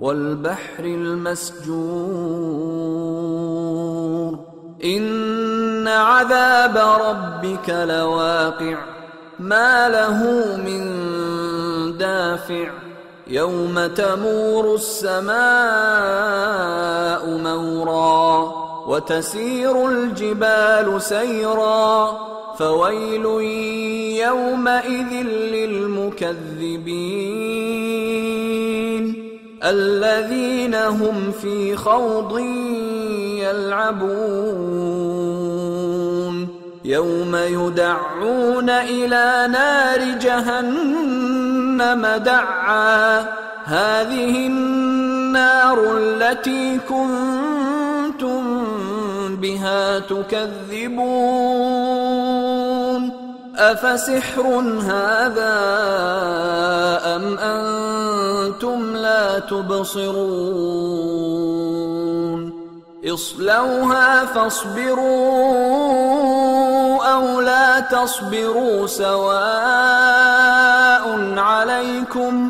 والبحر المسجور. إن عذاب ربك لواقع. ما له من دافع. يوم تمور السماء مورا. وتسير الجبال سيرا. فويل يومئذ للمكذبين. الذين هم في خوض يلعبون. يوم يدعون إلى نار جهنم دعا. هذه النار التي كنتم بها تكذبون. أفسحر هذا أم أنتم تبصرون اصلوها فاصبروا أو لا تصبروا سواء عليكم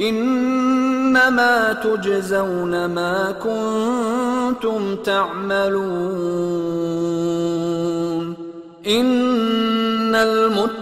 إنما تجزون ما كنتم تعملون إن المتقين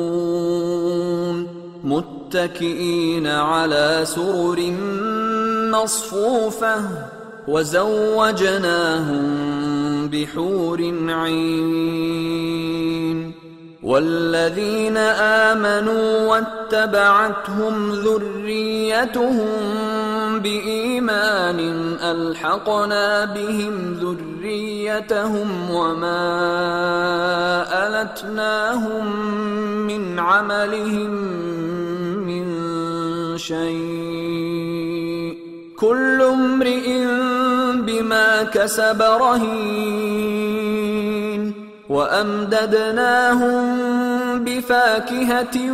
متكئين على سرر مصفوفة وزوجناهم بحور عين والذين آمنوا واتبعتهم ذريتهم بإيمان ألحقنا بهم ذريتهم وما ألتناهم من عملهم شيء. كل امرئ بما كسب رهين. وأمددناهم بفاكهة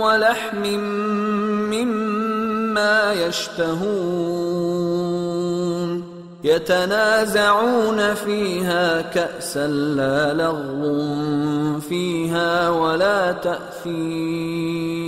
ولحم مما يشتهون. يتنازعون فيها كأسا لا لغو فيها ولا تاثيم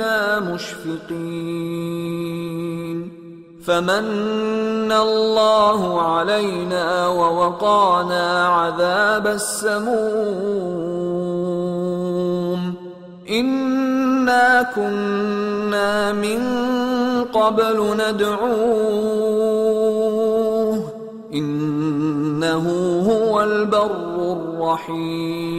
اهلنا مشفقين. فمن الله علينا ووقانا عذاب السموم. إنا كنا من قبل ندعوه. إنه هو البر الرحيم.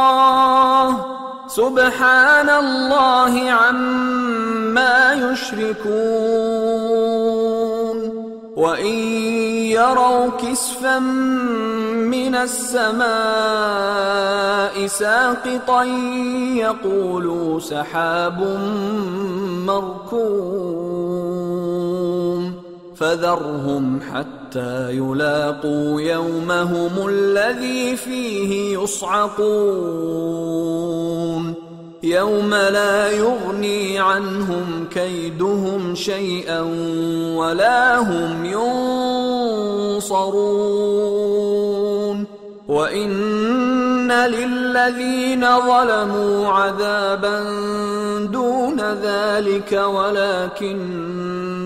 سبحان الله عما يشركون. وإن يروا كسفا من السماء ساقطا يقولوا سحاب مركوم فذرهم حتى يلاقوا يومهم الذي فيه يصعقون. يوم لا يغني عنهم كيدهم شيئا ولا هم ينصرون. وان للذين ظلموا عذابا دون ذلك ولكن